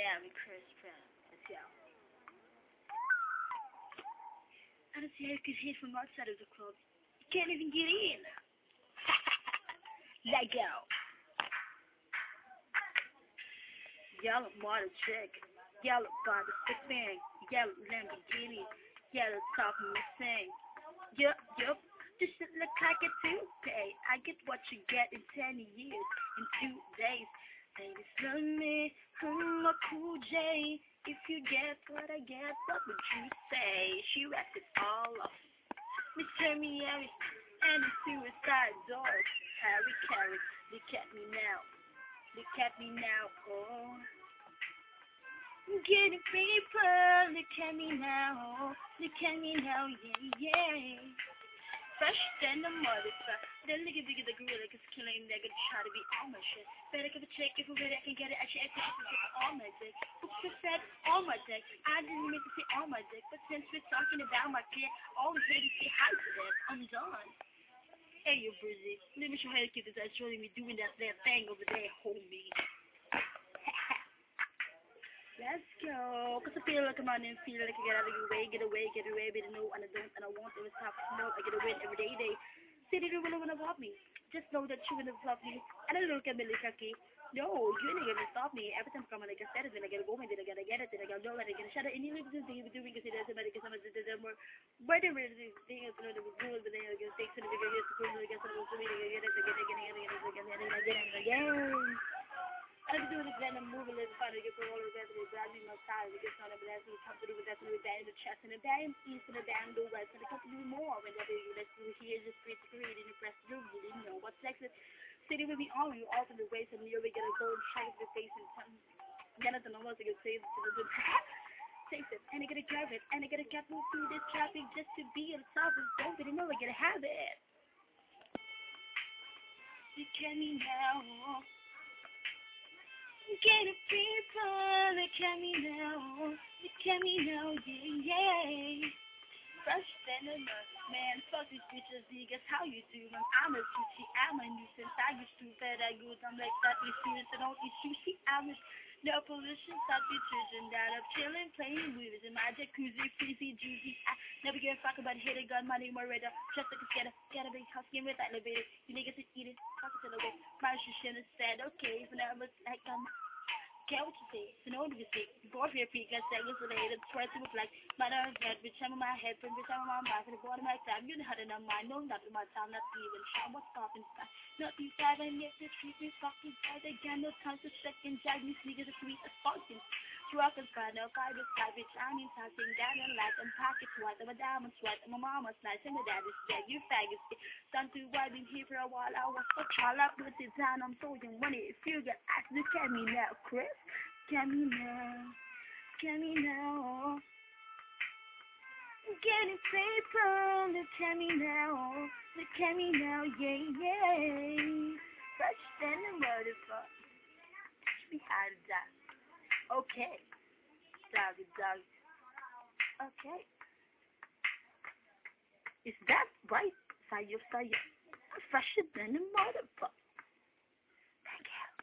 Yeah, we Chris Pratt. Let's go. I don't see how you could hit from outside of the club. You can't even get in. Let go. Yellow model chick. Yellow body stick thing. Yellow Lamborghini. Yellow talking me sing. Yup, yup. Shit look like a toupee. I get what you get in ten years, in two days. Baby, love me, I'm a cool J. If you get what I get, what would you say? She wrapped it all up. Miss Harry and the suicide doors. Harry Carry, look at me now. Look at me now, oh. I'm getting paper, look at me now. Oh. Look at me now, yeah, yeah fresh than a motherfucker. Then nigga bigger the gorilla, cause killing nigga try to be all my shit. Better give a check if really I can get it. I can get all my dick. Oops, I said all my dick. I didn't mean to say all my dick, but since we're talking about my kid, all the haters say hi to them. I'm done. Hey, you Breezy. Let me show how to keep this ass showing me doing that, that thing over there, homie. Let's go. Cause I feel like I'm and feel like I get out of your way, get away, get away, but I know and I don't and I want it. Stop. No, I get away every day, day. They don't really wanna love me. Just know that you wanna love me. And I look at me like, no, you ain't gonna stop me. Every time I come like I said it, then I gotta go, then I gotta get it, then I gotta go, then I gotta shut it. And you know, thing you're doing, because there's somebody, because somebody, there's more, whatever it is, thing is, you know, the rules, but then you're gonna take something, you're gonna get the rules, you're gonna get something, you're gonna get it, you're gonna get it, you're gonna get it, you're gonna get it, you're gonna get it, again. I'm doing this then I'm moving this fun to get the roller bed with brand new style to get on a blast with company with that with that in the chest and the down east and the down the west and the company more when that is that's here is just pretty great in the press room you didn't know what's next city will be on you all in the ways and you're gonna go and shake the face and then it's almost like a save to the Taste it, and I gotta grab it, and I gotta get move through this traffic just to be on top of don't really know I gotta have it. You can me now. A people, look at me now, look at me now, yeah, yeah. Fresh than a man, fuck these bitches, niggas, how you do? I'm a cutie, I'm a nuisance, I used to bed, I go, I'm like that, you see students, and all these sushi, I'm a no pollution, detergent, that up chilling, playing movies in my jacuzzi, freezy, juicy. I never give a fuck about hit a gun, money, more radar. Just like a scatter, get a big house, game with elevator. You niggas is eating, talk to the way. My shit is said, okay, for now, but like, um, what what feet, get seconds later, try to look like mother of head, bitch, I'm my head, from bitch, I'm my mouth, and the bottom of my time. You know how to know my no, not my time, not even. What's stopping, stop. These guys, and yet this street is fucking bad. Again, no time to second, jag, these niggas are sweet as fucking. Truckers, car, no garbage, garbage, I mean, something down in life, and pockets white, I'm a diamond sweat, my mama's nice, and my daddy's dead, you faggots. Done through white, been here for a while, I was so tall up with the time, I'm so young money. If you get asked, look at me now, Chris. Get me now, get me now. Getting paper, look at me now, look at now, yeah, yeah. Fresh than a motherfucker. Teach me how to die. Okay. Doggy, doggy. Okay. Is that right? Saya, saya. Fresher than a motherfucker.